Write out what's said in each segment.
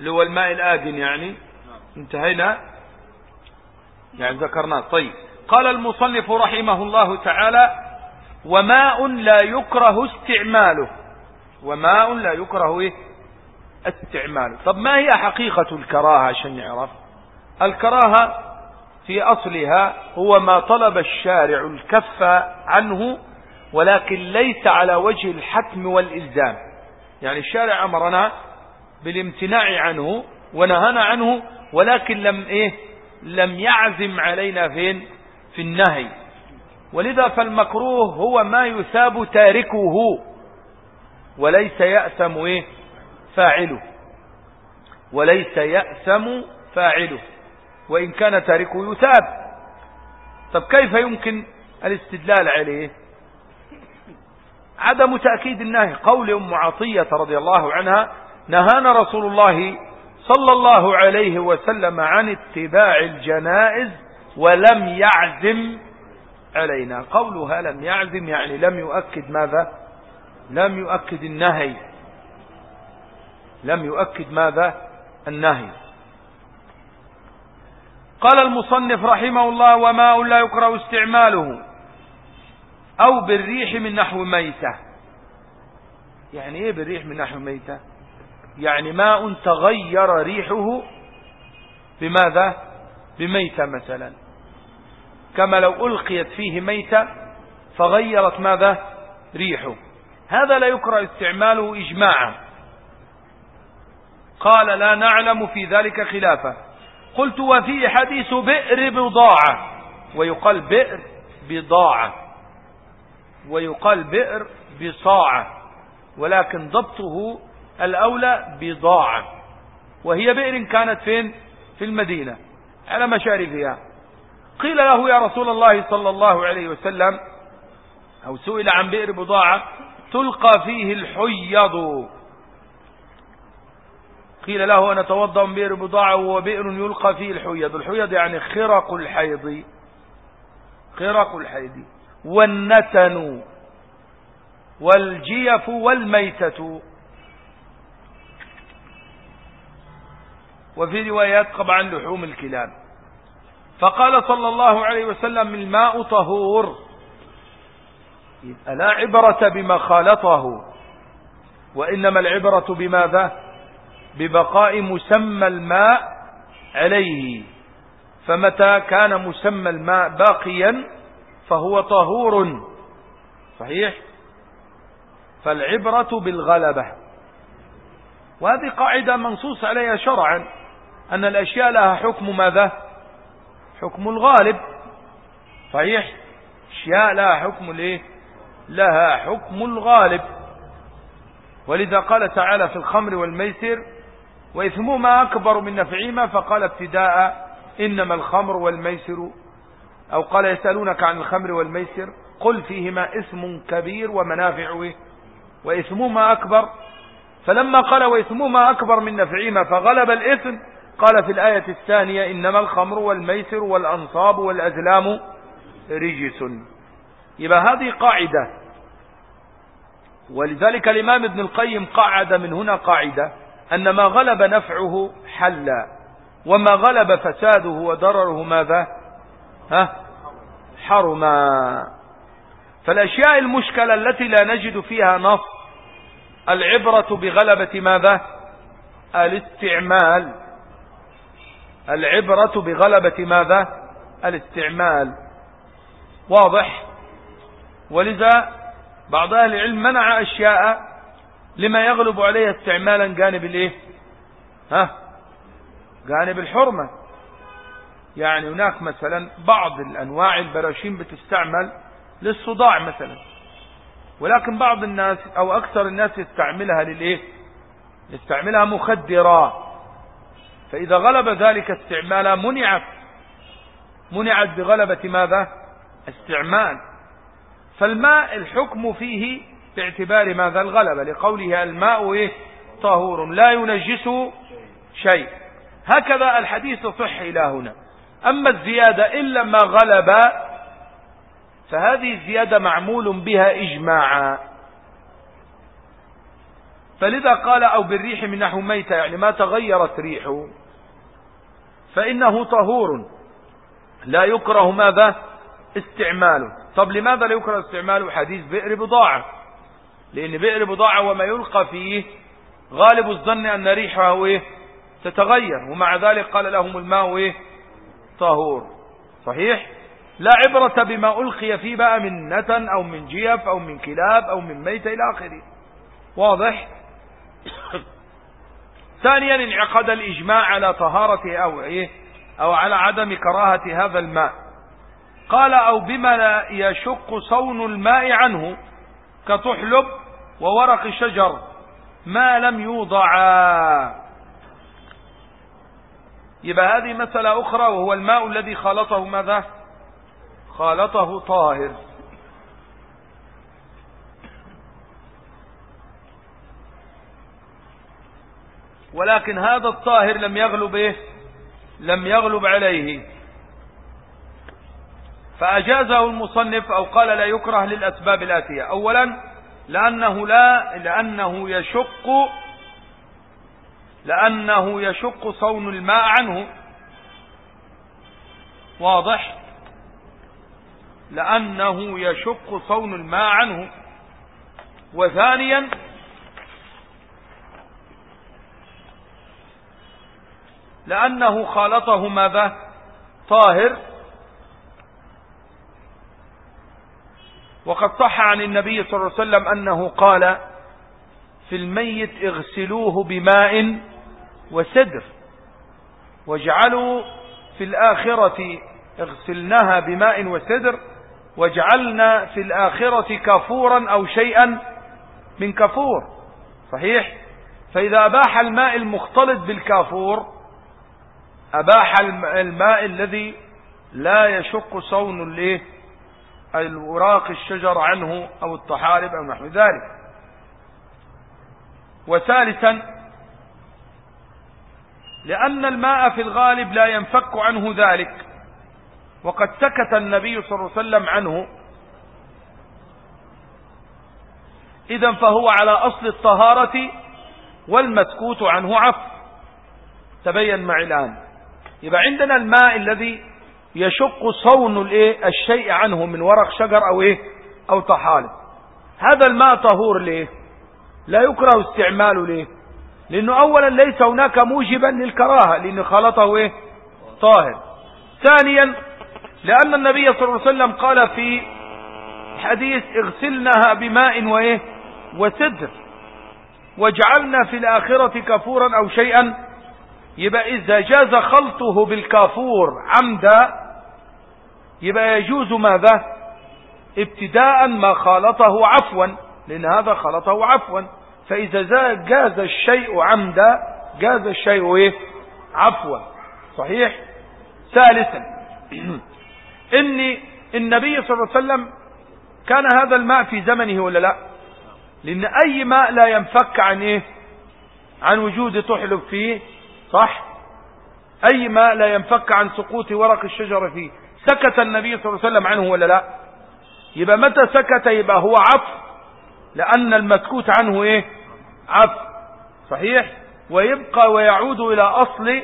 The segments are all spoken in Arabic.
اللي هو الماء الآجن يعني. انتهينا؟ يعني ذكرناه طيب. قال المصنف رحمه الله تعالى وماء لا يكره استعماله. وماء لا يكره إيه؟ استعماله. طب ما هي حقيقة الكراهة عشان نعرف الكراهة في أصلها هو ما طلب الشارع الكف عنه ولكن ليس على وجه الحتم والإلزام. يعني الشارع أمرنا بالامتناع عنه ونهانا عنه ولكن لم إيه؟ لم يعزم علينا فين؟ في النهي. ولذا فالمكروه هو ما يثاب تاركه وليس يأثم إيه؟ فاعله. وليس يأثم فاعله. وإن كان تاركه يثاب. طب كيف يمكن الاستدلال عليه؟ عدم تأكيد النهي. قول أم عطية رضي الله عنها نهانا رسول الله صلى الله عليه وسلم عن اتباع الجنائز ولم يعزم علينا. قولها لم يعزم يعني لم يؤكد ماذا؟ لم يؤكد النهي. لم يؤكد ماذا؟ النهي. قال المصنف رحمه الله وماء لا يكره استعماله أو بالريح من نحو ميتة. يعني إيه بالريح من نحو ميتة؟ يعني ماء تغير ريحه بماذا؟ بميتة مثلا. كما لو ألقيت فيه ميتة فغيرت ماذا؟ ريحه. هذا لا يكره استعماله إجماعا. قال لا نعلم في ذلك خلافة قلت وفي حديث بئر بضاعة. ويقال بئر بضاعة. ويقال بئر بصاعة. ولكن ضبطه الأولى بضاعة وهي بئر كانت فين؟ في المدينة على مشارفها قيل له يا رسول الله صلى الله عليه وسلم أو سئل عن بئر بضاعة تلقى فيه الحيض. قيل له أنا توضأ من بئر بضاعة وهو بئر يلقى فيه الحيض. الحيض يعني خرق الحيض. خرق الحيض. والنتن والجيف والميتة. وفي روايات طبعا لحوم الكلاب. فقال صلى الله عليه وسلم الماء طهور. لا عبرة بما خالطه؟ وإنما العبرة بماذا؟ ببقاء مسمى الماء عليه. فمتى كان مسمى الماء باقيا فهو طهور. صحيح؟ فالعبرة بالغلبة. وهذه قاعدة منصوص عليها شرعا. أن الأشياء لها حكم ماذا؟ حكم الغالب. صحيح؟ أشياء لها حكم الايه لها حكم الغالب. ولذا قال تعالى في الخمر والميسر وإثمهما أكبر من نفعهما فقال ابتداء إنما الخمر والميسر. أو قال يسألونك عن الخمر والميسر قل فيهما اسم كبير ومنافع. وإثمهما أكبر. فلما قال وإثمهما أكبر من نفعهما فغلب الإثم قال في الآية الثانية إنما الخمر والميسر والأنصاب والأزلام رجس. يبقى هذه قاعدة ولذلك الإمام ابن القيم قاعد من هنا قاعدة أن ما غلب نفعه حل وما غلب فساده وضرره ماذا؟ ها؟ حرما. فالأشياء المشكلة التي لا نجد فيها نص العبرة بغلبة ماذا؟ الاستعمال. العبرة بغلبة ماذا؟ الاستعمال. واضح؟ ولذا بعض أهل العلم منع أشياء لما يغلب عليها استعمالا جانب الإيه؟ ها؟ جانب الحرمة. يعني هناك مثلا بعض الأنواع البراشيم بتستعمل للصداع مثلا. ولكن بعض الناس أو أكثر الناس يستعملها للإيه؟ يستعملها مخدرة. فإذا غلب ذلك استعمالها منعت منعت بغلبة ماذا؟ استعمال. فالماء الحكم فيه باعتبار ماذا؟ الغلبة لقوله الماء إيه؟ طهور لا ينجسه شيء. هكذا الحديث صح إلى هنا. أما الزيادة إلا ما غلب فهذه الزيادة معمول بها إجماعا. فلذا قال أو بالريح من نحو ميتة يعني ما تغيرت ريحه. فإنه طهور. لا يكره ماذا؟ استعماله. طب لماذا لا يكره استعماله؟ حديث بئر بضاعة. لأن بئر بضاعة وما يلقى فيه غالب الظن أن ريحه إيه؟ تتغير. ومع ذلك قال لهم الماء إيه؟ طهور. صحيح؟ لا عبرة بما ألقي فيه بقى من نتن أو من جيف أو من كلاب أو من ميت إلى آخره. واضح؟ ثانيا انعقد الإجماع على طهارة أو إيه؟ أو على عدم كراهة هذا الماء. قال أو بما لا يشق صون الماء عنه كطحلب وورق شجر ما لم يوضعا. يبقى هذه مسألة أخرى وهو الماء الذي خالطه ماذا؟ خالطه طاهر. ولكن هذا الطاهر لم يغلب إيه؟ لم يغلب عليه. فأجازه المصنف أو قال لا يكره للأسباب الآتية. أولا لأنه لا لأنه يشق لأنه يشق صون الماء عنه. واضح؟ لأنه يشق صون الماء عنه. وثانيا لأنه خالطه ماذا طاهر. وقد صح عن النبي صلى الله عليه وسلم أنه قال في الميت اغسلوه بماء وسدر واجعلوا في الآخرة اغسلناها بماء وسدر واجعلنا في الآخرة كفورا أو شيئا من كفور صحيح. فإذا أباح الماء المختلط بالكافور أباح الماء الذي لا يشق صون الوراق الشجر عنه أو الطحارب أو نحو ذلك. وثالثا لأن الماء في الغالب لا ينفك عنه ذلك. وقد سكت النبي صلى الله عليه وسلم عنه. إذا فهو على أصل الطهارة والمسكوت عنه عفو. تبين معي الآن. يبقى عندنا الماء الذي يشق صون الايه؟ الشيء عنه من ورق شجر أو إيه؟ أو طحالب. هذا الماء طهور ليه؟ لا يكره استعماله ليه؟ لأنه اولا ليس هناك موجبا للكراهة لأن خلطه إيه؟ طاهر. ثانيا لأن النبي صلى الله عليه وسلم قال في حديث اغسلناها بماء وإيه؟ وسدر واجعلنا في الآخرة كفورا أو شيئا يبقى إذا جاز خلطه بالكافور عمدا يبقى يجوز ماذا؟ ابتداء ما خالطه عفوا لأن هذا خلطه عفوا. فإذا جاز الشيء عمدا جاز الشيء إيه؟ عفوا. صحيح؟ ثالثا ان النبي صلى الله عليه وسلم كان هذا الماء في زمنه ولا لا؟ لأن أي ماء لا ينفك عن إيه؟ عن وجود تحلب فيه صح؟ أي ماء لا ينفك عن سقوط ورق الشجر فيه. سكت النبي صلى الله عليه وسلم عنه ولا لا؟ يبقى متى سكت؟ يبقى هو عفو لأن المسكوت عنه إيه؟ عفو صحيح؟ ويبقى ويعود إلى أصل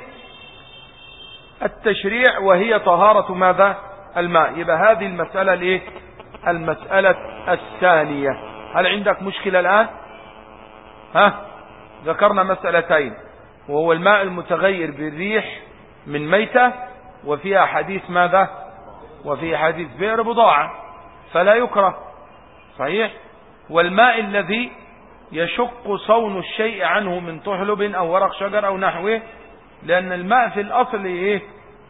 التشريع وهي طهارة ماذا؟ الماء. يبقى هذه المسألة الايه المسألة الثانية. هل عندك مشكلة الآن؟ ها؟ ذكرنا مسألتين. وهو الماء المتغير بالريح من ميتة وفيها حديث ماذا؟ وفي حديث بئر بضاعة فلا يكره. صحيح؟ والماء الذي يشق صون الشيء عنه من طحلب أو ورق شجر أو نحوه لأن الماء في الأصل إيه؟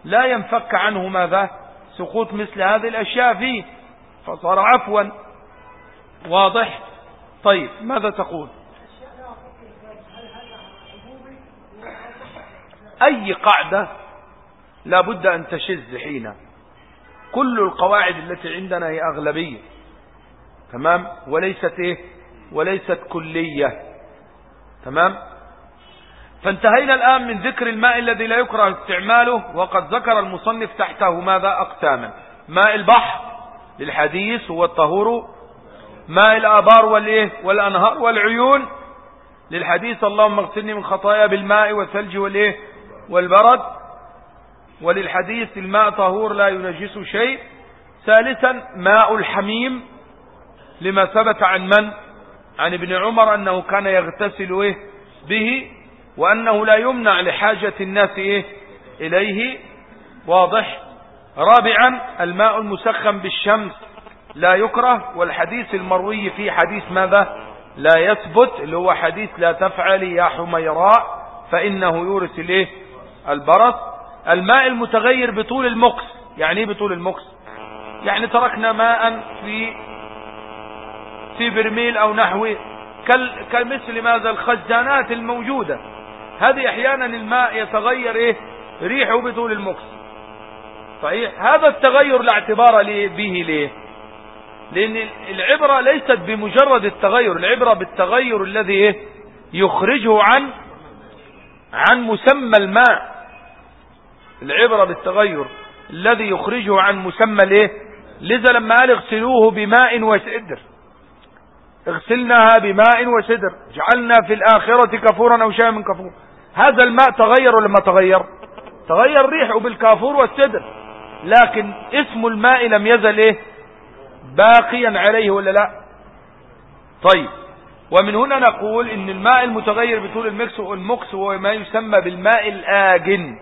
لا ينفك عنه ماذا؟ سقوط مثل هذه الأشياء فيه. فصار عفوا. واضح؟ طيب ماذا تقول؟ أي قاعدة لابد أن تشذ حينها. كل القواعد التي عندنا هي أغلبية. تمام؟ وليست إيه؟ وليست كلية. تمام؟ فانتهينا الآن من ذكر الماء الذي لا يكره استعماله وقد ذكر المصنف تحته ماذا؟ أقساما. ماء البحر للحديث هو الطهور. ماء الآبار والإيه؟ والأنهار والعيون للحديث اللهم اغسلني من خطايا بالماء والثلج والإيه؟ والبرد وللحديث الماء طهور لا ينجس شيء. ثالثا ماء الحميم لما ثبت عن من؟ عن ابن عمر أنه كان يغتسل إيه؟ به وأنه لا يمنع لحاجة الناس إيه؟ إليه. واضح. رابعا الماء المسخن بالشمس لا يكره. والحديث المروي في حديث ماذا؟ لا يثبت اللي هو حديث لا تفعل يا حميراء فإنه يورث الايه البرص الماء المتغير بطول المكث يعني إيه بطول المكث يعني تركنا ماء في في برميل أو نحوه كمثل ماذا؟ الخزانات الموجودة. هذه أحيانا الماء يتغير إيه؟ ريحه بطول المكث صحيح؟ هذا التغير لا اعتبار به ليه؟ لأن العبرة ليست بمجرد التغير. العبرة بالتغير الذي إيه؟ يخرجه عن عن مسمى الماء. العبرة بالتغير الذي يخرجه عن مسمى الايه؟ لذا لما قال اغسلوه بماء وسدر. اغسلناها بماء وسدر. جعلنا في الآخرة كفورا أو شيئا من كفور هذا الماء تغير ولا ما تغير؟ تغير ريحه بالكافور والسدر. لكن اسم الماء لم يزل إيه؟ باقيا عليه ولا لا؟ طيب. ومن هنا نقول إن الماء المتغير بطول المكث والمكث هو ما يسمى بالماء الآجن.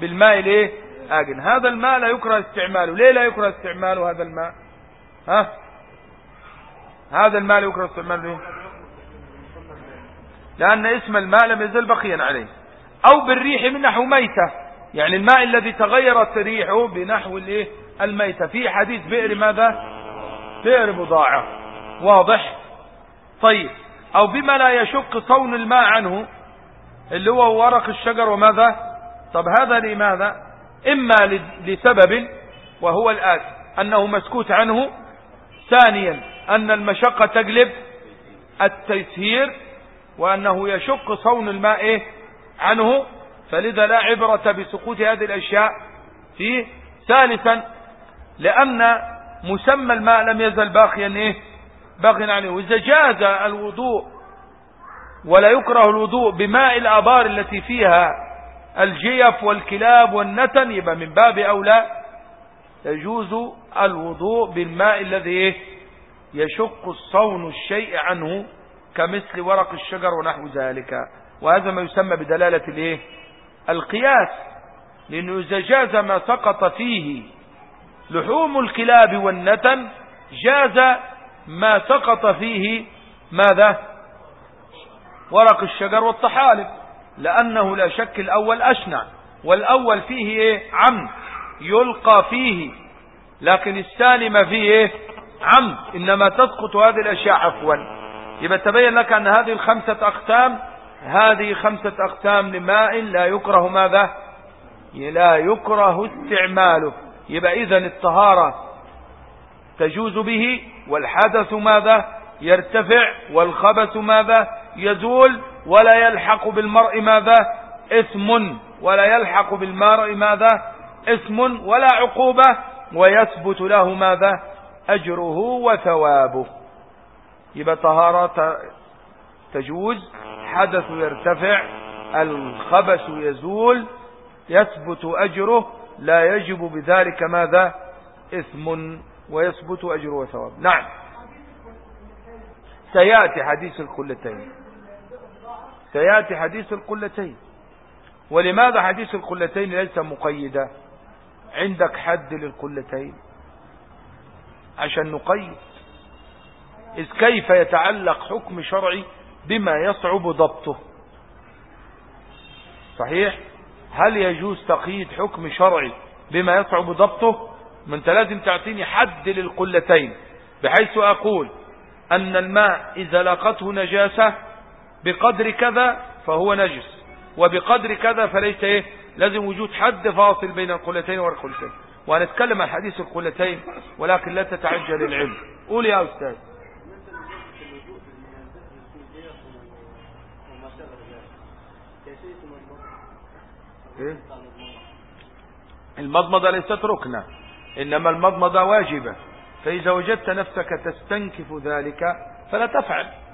بالماء الايه آجن. هذا الماء لا يكره استعماله. ليه لا يكره استعماله هذا الماء؟ ها؟ هذا الماء لا يكره استعماله ليه؟ لأن اسم الماء لم يزل بقيا عليه. أو بالريح من نحو ميتة. يعني الماء الذي تغيرت ريحه بنحو الايه؟ الميتة. في حديث بئر ماذا؟ بئر بضاعة واضح؟ طيب. أو بما لا يشق صون الماء عنه اللي هو ورق الشجر وماذا؟ طب هذا لماذا؟ إما لسبب وهو الآتي أنه مسكوت عنه. ثانيا أن المشقة تجلب التيسير وأنه يشق صون الماء؟ عنه. فلذا لا عبرة بسقوط هذه الأشياء فيه. ثالثا لأن مسمى الماء لم يزل باقيا إيه؟ باقيا عليه. وإذا جاز الوضوء ولا يكره الوضوء بماء الآبار التي فيها الجيف والكلاب والنتن يبقى من باب أولى يجوز الوضوء بالماء الذي يشق الصون الشيء عنه كمثل ورق الشجر ونحو ذلك. وهذا ما يسمى بدلالة الإيه؟ القياس لأنه إذا جاز ما سقط فيه لحوم الكلاب والنتن جاز ما سقط فيه ماذا؟ ورق الشجر والطحالب. لأنه لا شك الأول أشنع والأول فيه إيه؟ عمد يلقى فيه لكن الثاني ما فيه إيه؟ عمد إنما تسقط هذه الأشياء عفوا. يبقى تبين لك أن هذه الخمسة أقسام هذه خمسة أقسام لماء لا يكره ماذا؟ لا يكره استعماله. يبقى إذن الطهارة تجوز به والحدث ماذا؟ يرتفع والخبث ماذا؟ يزول ولا يلحق بالمرء ماذا؟ اسم ولا يلحق بالمرء ماذا؟ اسم ولا عقوبة. ويثبت له ماذا؟ أجره وثوابه. يبقى طهارة تجوز حدث يرتفع الخبث يزول يثبت أجره لا يجب بذلك ماذا؟ إثم. ويثبت أجره وثواب نعم. سيأتي حديث القلتين سيأتي حديث القلتين. ولماذا حديث القلتين ليس مقيدا؟ عندك حد للقلتين؟ عشان نقيد. إذ كيف يتعلق حكم شرعي بما يصعب ضبطه؟ صحيح؟ هل يجوز تقييد حكم شرعي بما يصعب ضبطه؟ ما أنت لازم تعطيني حد للقلتين بحيث أقول أن الماء إذا لقته نجاسة بقدر كذا فهو نجس. وبقدر كذا فليس إيه؟ لازم وجود حد فاصل بين القلتين والقلتين وهنتكلم عن حديث القلتين ولكن لا تتعجل العلم. قول يا أستاذ. إيه؟ المضمضة ليست ركنة إنما المضمضة واجبة. فإذا وجدت نفسك تستنكف ذلك فلا تفعل.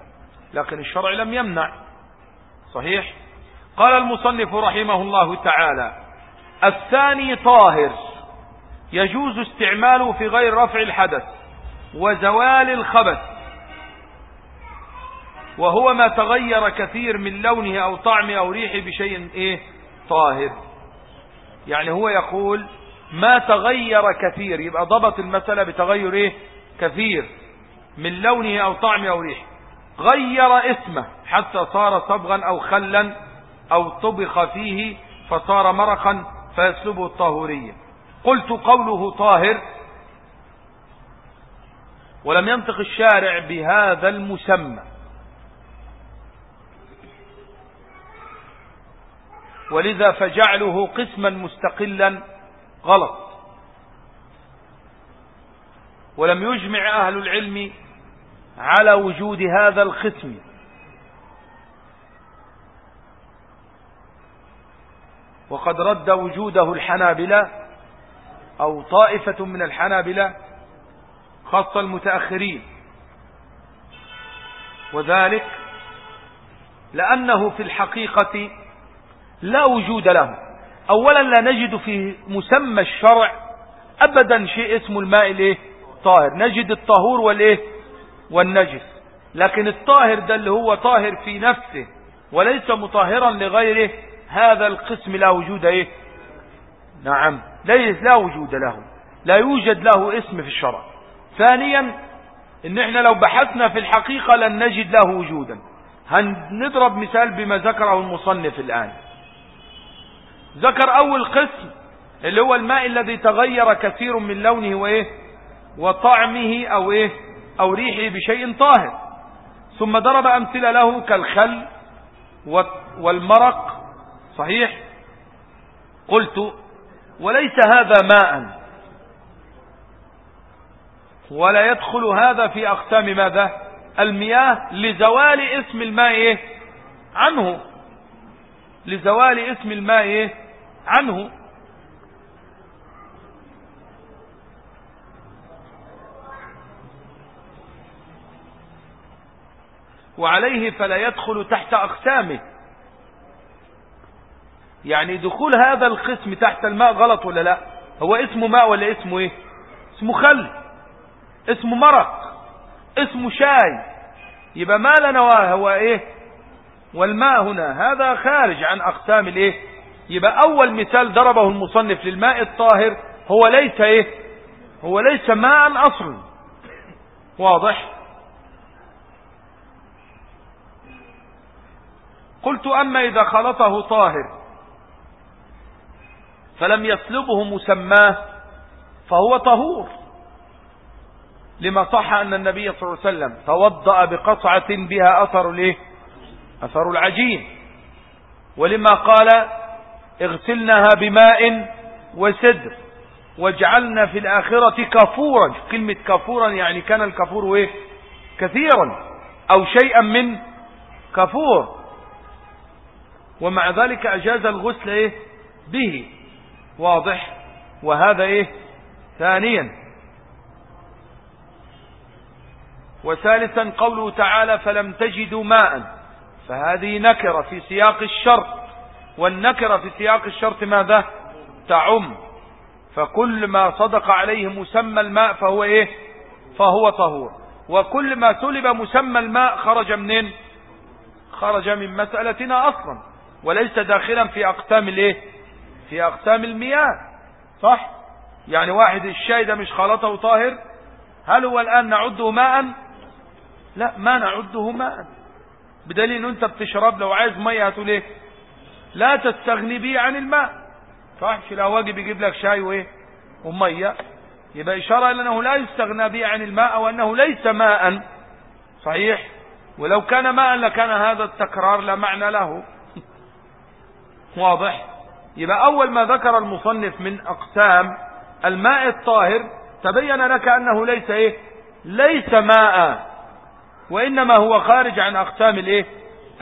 لكن الشرع لم يمنع. صحيح؟ قال المصنف رحمه الله تعالى الثاني طاهر يجوز استعماله في غير رفع الحدث وزوال الخبث وهو ما تغير كثير من لونه أو طعمه أو ريحه بشيء إيه؟ طاهر. يعني هو يقول ما تغير كثير يبقى ضبط المسألة بتغير إيه؟ كثير من لونه أو طعمه أو ريحه. غير اسمه حتى صار صبغا أو خلا أو طبخ فيه فصار مرقا فيسلبه الطهورية. قلت قوله طاهر. ولم ينطق الشارع بهذا المسمى. ولذا فجعله قسما مستقلا غلط. ولم يجمع أهل العلم على وجود هذا القسم. وقد رد وجوده الحنابلة أو طائفة من الحنابلة خاصة المتأخرين. وذلك لأنه في الحقيقة لا وجود له. أولا لا نجد في مسمى الشرع أبدا شيء اسمه الماء الإيه؟ نجد الطهور والإيه؟ والنجس. لكن الطاهر ده اللي هو طاهر في نفسه وليس مطهرا لغيره هذا القسم لا وجود إيه؟ نعم ليس لا وجود له لا يوجد له اسم في الشرع. ثانيا إن إحنا لو بحثنا في الحقيقة لن نجد له وجودا. هنضرب مثال بما ذكره المصنف الآن. ذكر أول قسم اللي هو الماء الذي تغير كثير من لونه وإيه؟ وطعمه أو إيه؟ أو ريحه بشيء طاهر. ثم ضرب أمثلة له كالخل والمرق. صحيح؟ قلت وليس هذا ماء. ولا يدخل هذا في أقسام ماذا؟ المياه لزوال اسم الماء؟ عنه. لزوال اسم الماء؟ عنه. وعليه فلا يدخل تحت أقسامه. يعني دخول هذا القسم تحت الماء غلط ولا لا؟ هو اسمه ماء ولا اسمه إيه؟ اسمه خل. اسمه مرق. اسمه شاي. يبقى ما لنا هو إيه؟ والماء هنا. هذا خارج عن أقسام الإيه؟ يبقى أول مثال ضربه المصنف للماء الطاهر. هو ليس إيه؟ هو ليس ماء أصلا. واضح؟ قلت أما إذا خلطه طاهر فلم يسلبه مسماه فهو طهور. لما صح أن النبي صلى الله عليه وسلم توضأ بقطعة بها أثر الايه أثر العجين. ولما قال اغسلناها بماء وسدر واجعلنا في الآخرة كفورا كلمة كفورا يعني كان الكفور إيه؟ كثيرا أو شيئا من كفور ومع ذلك أجاز الغسل إيه؟ به. واضح. وهذا إيه؟ ثانيا. وثالثا قوله تعالى فلم تجدوا ماء. فهذه نكرة في سياق الشرط. والنكرة في سياق الشرط ماذا؟ تعم. فكل ما صدق عليه مسمى الماء فهو إيه؟ فهو طهور. وكل ما سلب مسمى الماء خرج منين؟ خرج من مسألتنا أصلا. وليس داخلا في أقسام الإيه؟ في أقسام المياه صح؟ يعني واحد الشاي ده مش خلطه طاهر هل هو الآن نعده ماء؟ لا ما نعده ماء. بدليل إن أنت بتشرب لو عايز مية هتقول إيه؟ لا تستغني به عن الماء. صح؟ لا واجب يجيب لك شاي وإيه؟ ومية. يبقى إشارة إلى أنه لا يستغنى به عن الماء وأنه ليس ماء. صحيح؟ ولو كان ماء لكان هذا التكرار لا معنى له. واضح؟ يبقى أول ما ذكر المصنف من أقسام الماء الطاهر تبين لك أنه ليس إيه؟ ليس ماء وإنما هو خارج عن أقسام الإيه؟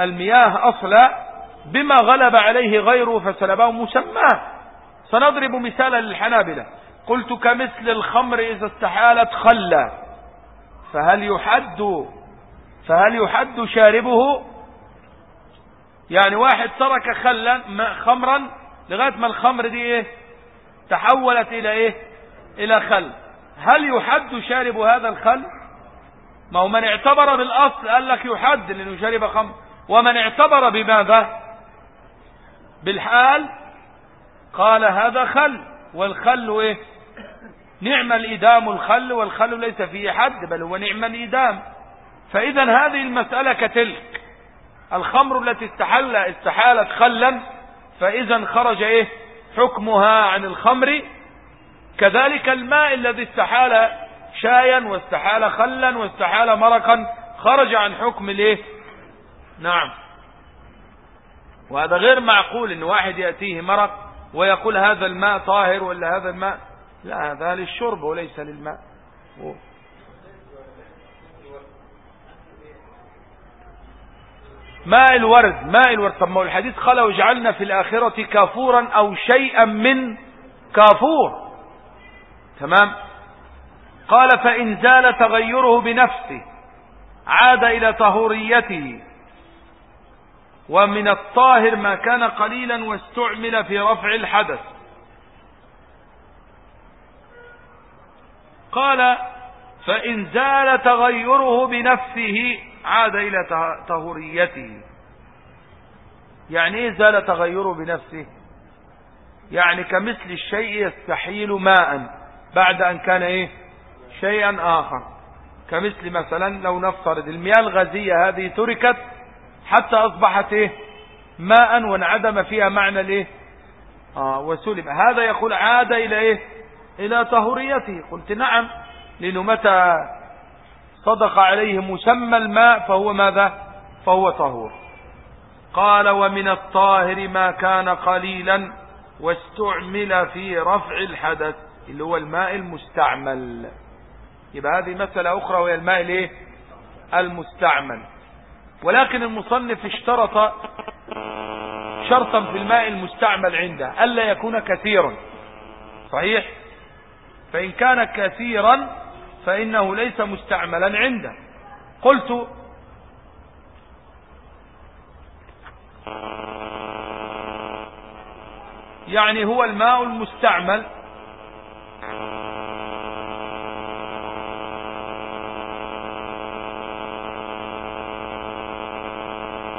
المياه أصلا بما غلب عليه غيره فسلبه مسماه. سنضرب مثالا للحنابلة. قلت كمثل الخمر إذا استحالت خلا فهل يحد فهل يحد شاربه؟ يعني واحد ترك خلا خمرا لغاية ما الخمر دي إيه؟ تحولت إلى إيه؟ إلى خل. هل يحد شارب هذا الخل؟ ما هو من اعتبر بالأصل قال لك يحد لأنه شرب خمر ومن اعتبر بماذا؟ بالحال قال هذا خل. والخل إيه؟ نعم الإدام الخل والخل ليس فيه حد بل هو نعم الإدام. فإذا هذه المسألة كتلك. الخمر التي استحل استحالت خلا فإذا خرج إيه؟ حكمها عن الخمر. كذلك الماء الذي استحال شايا واستحال خلا واستحال مرقا خرج عن حكم الإيه؟ نعم. وهذا غير معقول إن واحد يأتيه مرق ويقول هذا الماء طاهر ولا هذا الماء؟ لا هذا للشرب وليس للماء. ماء الورد ماء الورد. طب ما الحديث قال وجعلنا في الآخرة كافورا أو شيئا من كافور. تمام؟ قال فإن زال تغيره بنفسه عاد إلى طهوريته. ومن الطاهر ما كان قليلا واستعمل في رفع الحدث. قال فإن زال تغيره بنفسه عاد إلى طهوريته. يعني إيه زال تغيره بنفسه؟ يعني كمثل الشيء يستحيل ماء بعد أن كان إيه؟ شيئا آخر. كمثل مثلا لو نفترض المياه الغازية هذه تركت حتى أصبحت إيه؟ ماء وانعدم فيها معنى الإيه؟ آه وسلم. هذا يقول عاد إلى إيه؟ إلى طهوريته. قلت نعم لأنه متى صدق عليه مسمى الماء فهو ماذا؟ فهو طهور. قال ومن الطاهر ما كان قليلا واستعمل في رفع الحدث اللي هو الماء المستعمل. يبقى هذه مسألة أخرى وهي الماء الإيه؟ المستعمل. ولكن المصنف اشترط شرطا في الماء المستعمل عنده ألا يكون كثيرا. صحيح؟ فإن كان كثيرا فإنه ليس مستعملا عنده. قلت يعني هو الماء المستعمل.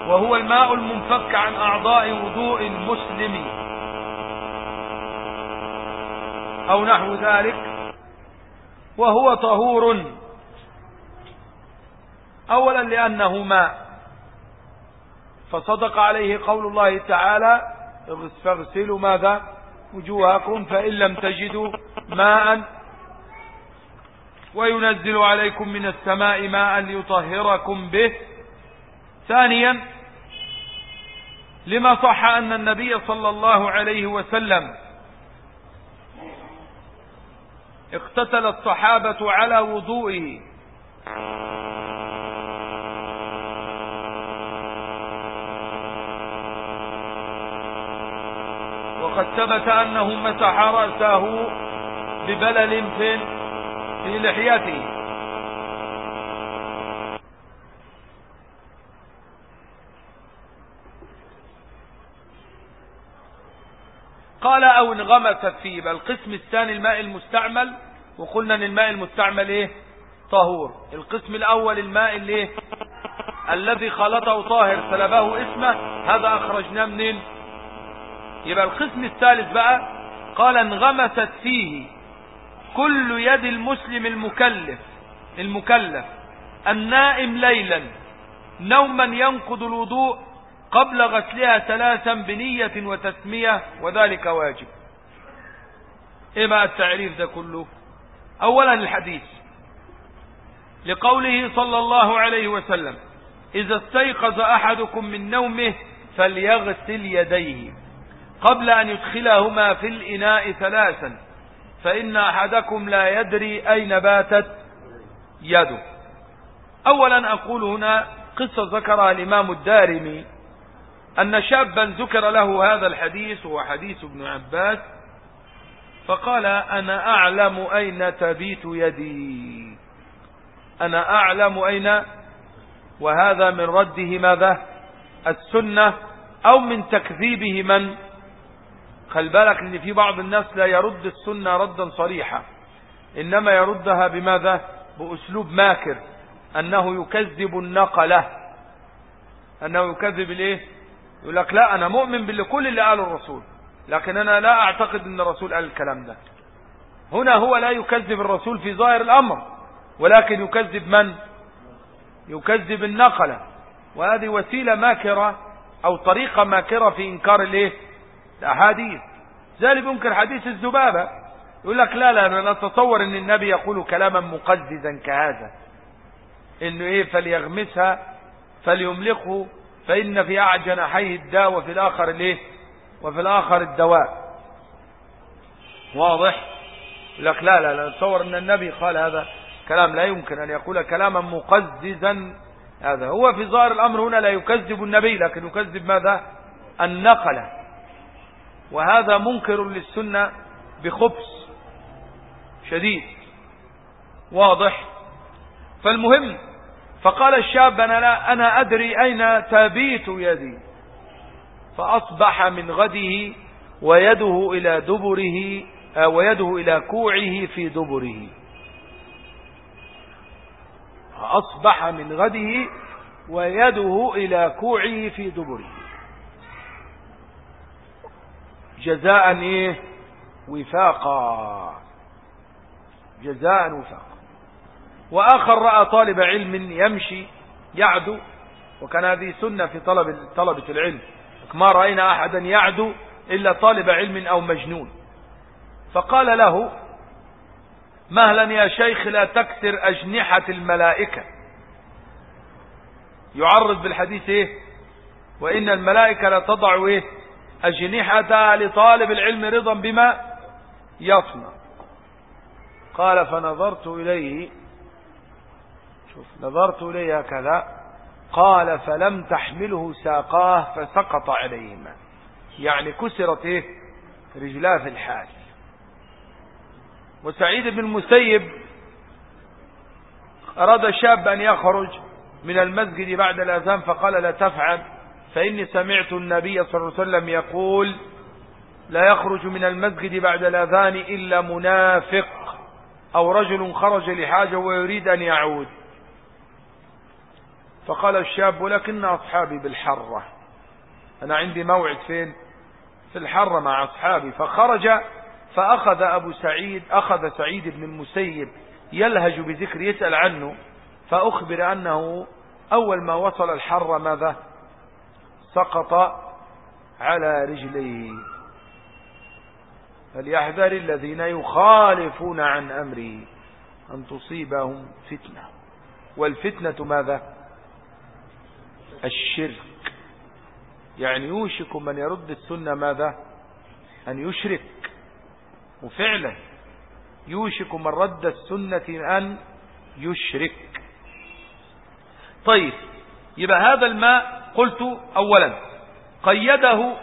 وهو الماء المنفك عن أعضاء وضوء المسلم أو نحو ذلك. وهو طهور. أولا لأنه ماء. فصدق عليه قول الله تعالى فاغسلوا ماذا؟ وجوهكم فإن لم تجدوا ماء. وينزل عليكم من السماء ماء ليطهركم به. ثانيا لما صح أن النبي صلى الله عليه وسلم اقتتل الصحابة على وضوئه. وقد ثبت أنه مسح رأسه ببلل في في لحيته. أو انغمست فيه بل القسم الثاني الماء المستعمل وقلنا إن الماء المستعمل إيه؟ طهور. القسم الأول الماء اللي إيه الذي خلطه طاهر سلبه اسمه هذا أخرجناه منين؟ يبقى القسم الثالث بقى قال انغمست فيه كل يد المسلم المكلف المكلف النائم ليلا نوما ينقض الوضوء قبل غسلها ثلاثا بنية وتسمية وذلك واجب. إيه بقى التعريف ده كله؟ اولا الحديث. لقوله صلى الله عليه وسلم إذا استيقظ أحدكم من نومه فليغسل يديه. قبل أن يدخلهما في الإناء ثلاثا فإن أحدكم لا يدري أين باتت يده. اولا أقول هنا قصة ذكرها الإمام الدارمي أن شابا ذكر له هذا الحديث هو حديث ابن عباس فقال أنا أعلم أين تبيت يدي. أنا أعلم أين وهذا من رده ماذا؟ السنة أو من تكذيبه من؟ خل بالك إن في بعض الناس لا يرد السنة ردا صريحا إنما يردها بماذا؟ بأسلوب ماكر أنه يكذب النقلة. أنه يكذب الإيه؟ يقول لك لا أنا مؤمن بالكل اللي قاله الرسول لكن أنا لا أعتقد إن الرسول قال الكلام ده. هنا هو لا يكذب الرسول في ظاهر الأمر ولكن يكذب من؟ يكذب النقلة. وهذه وسيلة ماكرة أو طريقة ماكرة في إنكار الإيه؟ الأحاديث. ذلك يمكن حديث الذبابة. يقول لك لا لا أنا نتصور إن النبي يقول كلاما مقززا كهذا. إنه إيه فليغمسها فليملقه فإن في اعجن حيه الداء وفي الآخر الايه وفي الآخر الدواء. واضح؟ لك لا لا لا نتصور أن النبي قال هذا كلام لا يمكن أن يقول كلاما مقززا. هذا هو في ظاهر الأمر هنا لا يكذب النبي لكن يكذب ماذا؟ النقل. وهذا منكر للسنة بخبث شديد. واضح؟ فالمهم فقال الشاب أنا, لا أنا أدري أين تبيت يدي. فأصبح من غده ويده إلى دبره آه، ويده إلى كوعه في دبره. فأصبح من غده ويده إلى كوعه في دبره. جزاء إيه؟ وفاقا. جزاء وفاقا. وآخر رأى طالب علم يمشي يعدو وكان هذه سنة في طلب طلبة العلم. ما رأينا أحدا يعدو إلا طالب علم أو مجنون. فقال له مهلا يا شيخ لا تكسر أجنحة الملائكة. يعرض بالحديث إيه؟ وإن الملائكة لا تضع إيه؟ أجنحة لطالب العلم رضا بما يصنع. قال فنظرت إليه شوف نظرت إليه هكذا قال فلم تحمله ساقاه فسقط عليهما. يعني كسرت إيه؟ رجلاه في الحال. وسعيد بن المسيب أراد شاب أن يخرج من المسجد بعد الأذان فقال لا تفعل فإني سمعت النبي صلى الله عليه وسلم يقول لا يخرج من المسجد بعد الأذان إلا منافق أو رجل خرج لحاجة ويريد أن يعود. فقال الشاب ولكن أصحابي بالحرة. أنا عندي موعد فين؟ في الحرة مع أصحابي. فخرج فأخذ أبو سعيد أخذ سعيد بن المسيب يلهج بذكر يسأل عنه فأخبر أنه أول ما وصل الحرة ماذا؟ سقط على رجليه. فليحذر الذين يخالفون عن أمره أن تصيبهم فتنة. والفتنة ماذا؟ الشرك. يعني يوشك من يرد السنة ماذا؟ أن يشرك. وفعلا يوشك من رد السنة أن يشرك. طيب يبقى هذا الماء قلت أولا قيده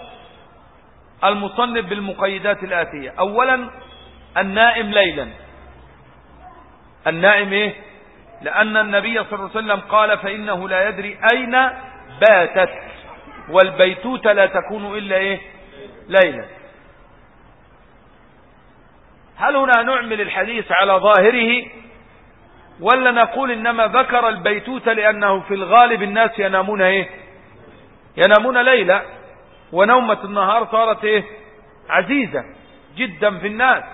المصنف بالمقيدات الآتية. أولا النائم ليلا. النائم إيه؟ لأن النبي صلى الله عليه وسلم قال فإنه لا يدري أين باتت والبيتوتة لا تكون إلا إيه؟ ليلا. هل هنا نعمل الحديث على ظاهره ولا نقول إنما ذكر البيتوتة لأنه في الغالب الناس ينامون إيه؟ ينامون ليلة ونومة النهار صارت إيه؟ عزيزة جدا في الناس.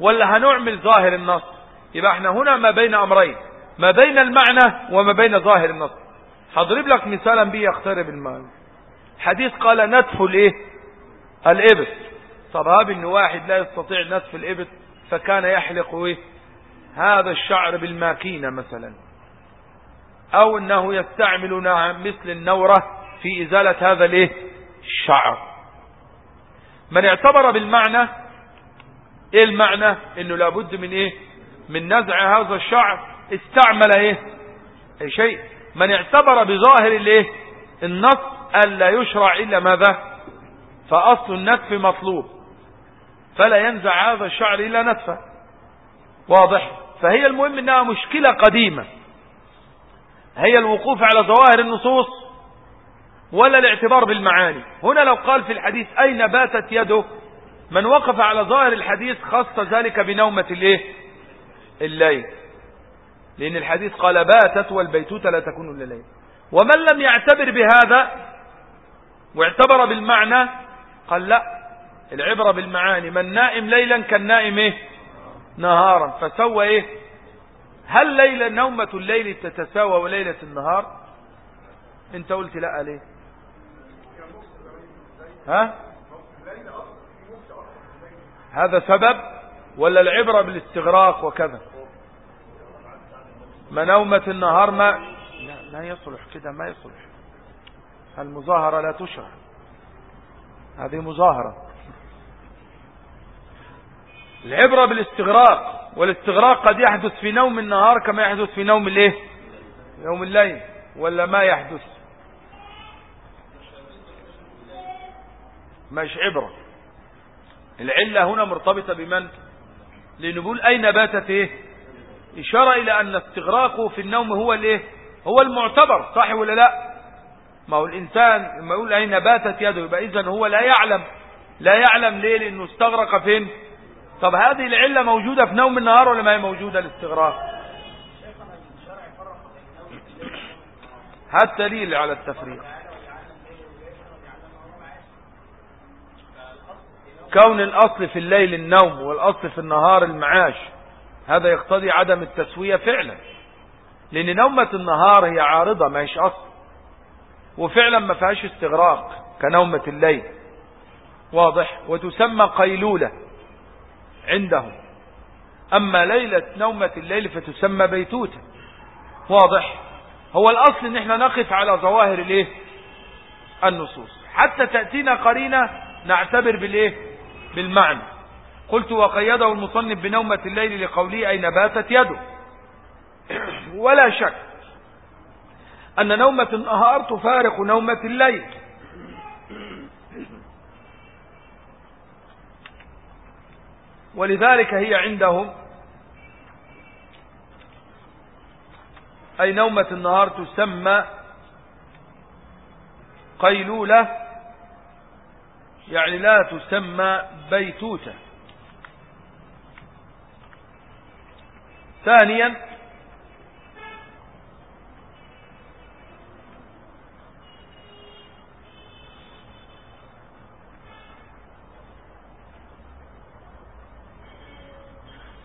ولا هنعمل ظاهر النص؟ يبقى إحنا هنا ما بين أمرين ما بين المعنى وما بين ظاهر النص. هضرب لك مثالا به يقترب المعنى حديث قال نتف الإيه؟ الابت طب هاب إن واحد لا يستطيع نتف الابت فكان يحلق إيه؟ هذا الشعر بالماكينة مثلا. أو إنه يستعمل مثل النورة في إزالة هذا الإيه؟ الشعر. من اعتبر بالمعنى إيه المعنى؟ إنه لابد من إيه؟ من نزع هذا الشعر. استعمل إيه؟ أي شيء. من اعتبر بظاهر الايه؟ النص ألا يشرع إلا ماذا؟ فأصل النتف مطلوب. فلا ينزع هذا الشعر إلا نتفه واضح؟ فهي المهم إنها مشكلة قديمة. هي الوقوف على ظواهر النصوص ولا الاعتبار بالمعاني. هنا لو قال في الحديث أين باتت يده؟ من وقف على ظاهر الحديث خص ذلك بنومة الإيه؟ الليل. لأن الحديث قال باتت والبيتوتة لا تكون إلا الليل ومن لم يعتبر بهذا واعتبر بالمعنى قال لا العبرة بالمعاني من نائم ليلا كالنائم إيه؟ نهارا. فسوى إيه؟ هل ليلة نومة الليل تتساوى وليلة النهار؟ أنت قلت لا ليه؟ ها؟ هذا سبب ولا العبرة بالاستغراق وكذا؟ ما نومة النهار ما لا ما يصلح كده ما يصلح. المظاهرة لا تشرع هذه مظاهرة. العبرة بالاستغراق والاستغراق قد يحدث في نوم النهار كما يحدث في نوم الايه؟ يوم الليل ولا ما يحدث؟ مش عبرة. العلة هنا مرتبطة بمن؟ لنقول أين باتت إيه؟ إشارة إلى أن استغراقه في النوم هو الإيه؟ هو المعتبر صح ولا لا؟ ما هو الإنسان لما يقول أين باتت يده يبقى إذن هو لا يعلم لا يعلم ليه؟ لأنه استغرق فين؟ طب هذه العلة موجودة في نوم النهار ولا ما هي موجودة الاستغراق؟ هذا دليل على التفريق. كون الأصل في الليل النوم والأصل في النهار المعاش هذا يقتضي عدم التسوية فعلا. لأن نومة النهار هي عارضة ما هيش أصل. وفعلا ما فيهاش استغراق كنومة الليل. واضح؟ وتسمى قيلولة عندهم. أما ليلة نومة الليل فتسمى بيتوتة. واضح؟ هو الأصل إن إحنا نقف على ظواهر الإيه؟ النصوص. حتى تأتينا قرينة نعتبر بالإيه؟ بالمعنى. قلت وقيده المصنف بنومة الليل لقوله أين باتت يده. ولا شك أن نومة النهار تفارق نومة الليل. ولذلك هي عندهم أي نومة النهار تسمى قيلولة يعني لا تسمى بيتوتة. ثانيا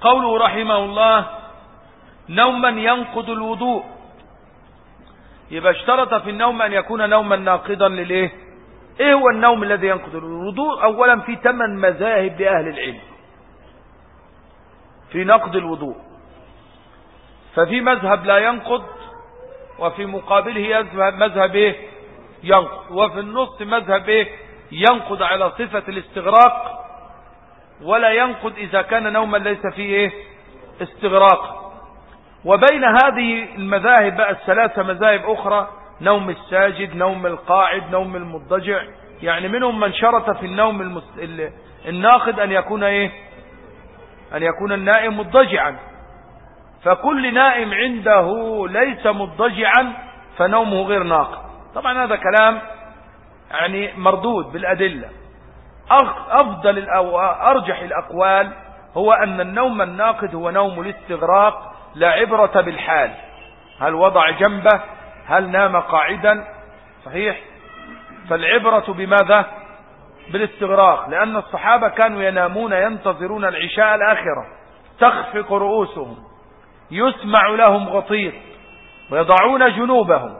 قوله رحمه الله نوما ينقض الوضوء. يبقى اشترط في النوم أن يكون نوما ناقضا لليه إيه هو النوم الذي ينقض الوضوء؟ اولا في ثمان مذاهب لأهل العلم في نقض الوضوء. ففي مذهب لا ينقض وفي مقابله مذهب إيه؟ ينقض. وفي النص مذهب إيه؟ ينقض على صفة الاستغراق ولا ينقض إذا كان نوما ليس فيه إيه؟ استغراق. وبين هذه المذاهب بقى الثلاثة مذاهب أخرى نوم الساجد نوم القاعد نوم المضجع يعني منهم من شرط في النوم المس... الناقد أن يكون إيه؟ أن يكون النائم مضجعا فكل نائم عنده ليس مضجعا فنومه غير ناقد طبعا هذا كلام يعني مردود بالأدلة. أفضل أرجح الأقوال هو أن النوم الناقد هو نوم الاستغراق لا عبرة بالحال. هل وضع جنبه؟ هل نام قاعدا؟ صحيح. فالعبرة بماذا؟ بالاستغراق لأن الصحابة كانوا ينامون ينتظرون العشاء الآخرة. تخفق رؤوسهم. يسمع لهم غطير ويضعون جنوبهم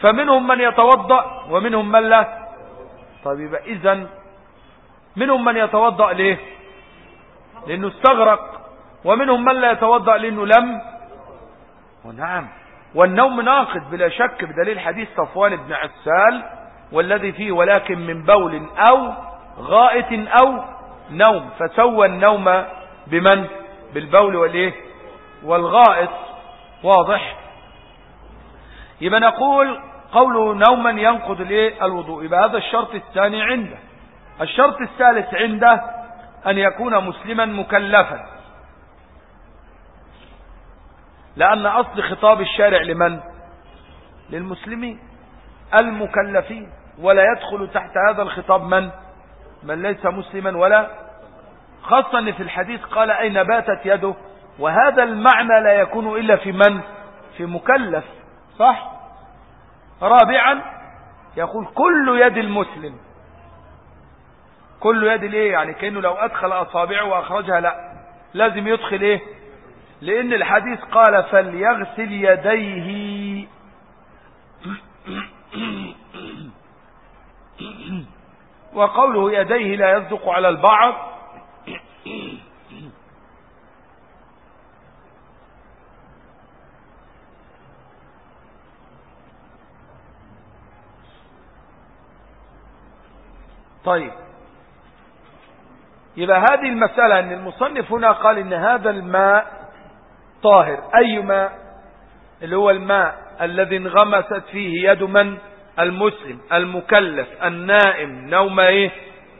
فمنهم من يتوضأ ومنهم من لا. طيب إذا منهم من يتوضأ ليه؟ لأنه استغرق ومنهم من لا يتوضأ لأنه لم. ونعم. والنوم ناقد بلا شك بدليل حديث صفوان بن عسال والذي فيه ولكن من بول أو غائط أو نوم. فسوى النوم بمن؟ بالبول والإيه؟ والغائط واضح؟ يبقى نقول قوله نوما ينقض الايه الوضوء يبقى هذا الشرط الثاني عنده. الشرط الثالث عنده أن يكون مسلما مكلفا. لأن أصل خطاب الشارع لمن؟ للمسلمين المكلفين. ولا يدخل تحت هذا الخطاب من؟ من ليس مسلما ولا؟ خاصة في الحديث قال أين باتت يده؟ وهذا المعنى لا يكون إلا في من؟ في مكلف صح؟ رابعا يقول كل يد المسلم. كل يد الايه يعني كأنه لو أدخل أصابعه وأخرجها لا. لازم يدخل إيه؟ لأن الحديث قال فليغسل يديه. وقوله يديه لا يصدق على البعض. طيب. يبقى هذه المسألة أن المصنف هنا قال أن هذا الماء طاهر. أي ماء؟ اللي هو الماء الذي انغمست فيه يد من؟ المسلم المكلف النائم. نوم إيه؟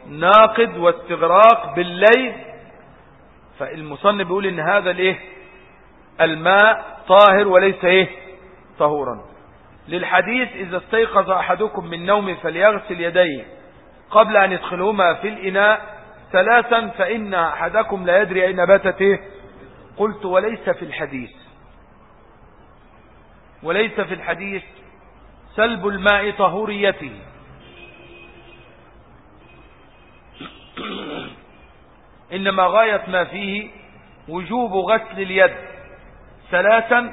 ناقد واستغراق بالليل. فالمصنف بيقول إن هذا الإيه؟ الماء طاهر وليس إيه؟ طهورا. للحديث إذا استيقظ أحدكم من نوم فليغسل يديه. قبل أن يدخلهما في الإناء ثلاثا فإن أحدكم لا يدري أين باتت. قلت وليس في الحديث. وليس في الحديث. سلب الماء طهوريته. إنما غاية ما فيه وجوب غسل اليد. ثلاثا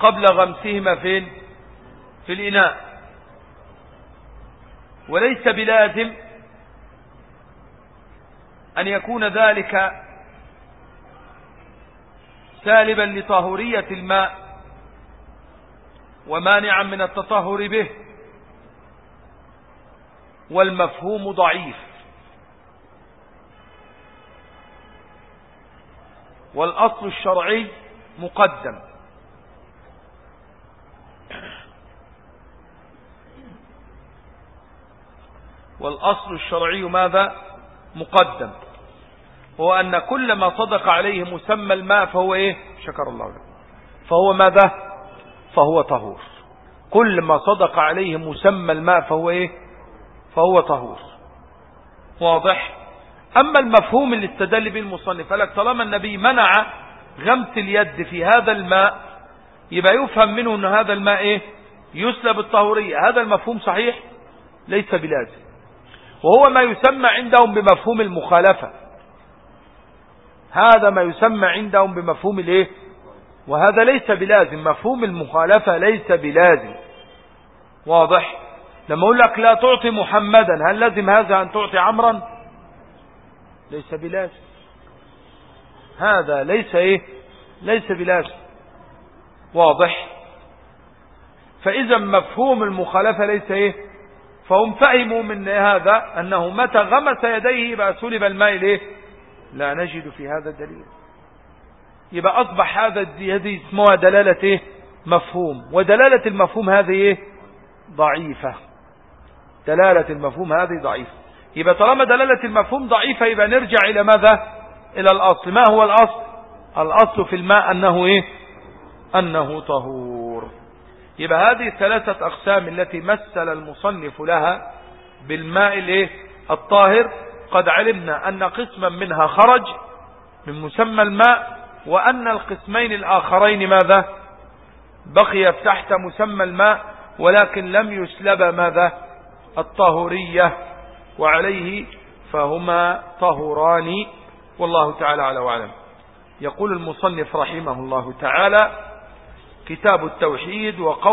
قبل غمسهما فين؟ في الإناء. وليس بلازم أن يكون ذلك سالبا لطهورية الماء ومانعا من التطهر به والمفهوم ضعيف. والأصل الشرعي مقدم. والأصل الشرعي ماذا؟ مقدم. هو أن كل ما صدق عليه مسمى الماء فهو إيه؟ شكر الله لك. فهو ماذا؟ فهو طهور. كل ما صدق عليه مسمى الماء فهو إيه؟ فهو طهور. واضح؟ أما المفهوم اللي استدل به المصنف قالك طالما النبي منع غمس اليد في هذا الماء يبقى يفهم منه إن هذا الماء إيه؟ يسلب الطهورية. هذا المفهوم صحيح؟ ليس بلازم. وهو ما يسمى عندهم بمفهوم المخالفة. هذا ما يسمى عندهم بمفهوم الايه؟ وهذا ليس بلازم. مفهوم المخالفة ليس بلازم. واضح؟ لما أقول لك لا تعطي محمدا هل لازم هذا أن تعطي عمرا؟ ليس بلازم. هذا ليس إيه؟ ليس بلازم. واضح؟ فاذا مفهوم المخالفة ليس إيه؟ فهم فهموا من هذا أنه متى غمس يديه يبقى سلب الماء ليه لا نجد في هذا دليل. يبقى أصبح هذا هذه اسمها دلالة إيه؟ مفهوم. ودلالة المفهوم هذه إيه؟ ضعيفة. دلالة المفهوم هذه ضعيفة. يبقى طالما دلالة المفهوم ضعيفة يبقى نرجع إلى ماذا؟ إلى الأصل. ما هو الأصل؟ الأصل في الماء أنه إيه؟ أنه طهور. يبقى هذه الثلاثة أقسام التي مثل المصنف لها بالماء الإيه؟ الطاهر. قد علمنا أن قسما منها خرج من مسمى الماء وأن القسمين الآخرين ماذا؟ بقي تحت مسمى الماء ولكن لم يسلب ماذا؟ الطهورية. وعليه فهما طهران والله تعالى على وعلم. يقول المصنف رحمه الله تعالى كتاب التوحيد وقول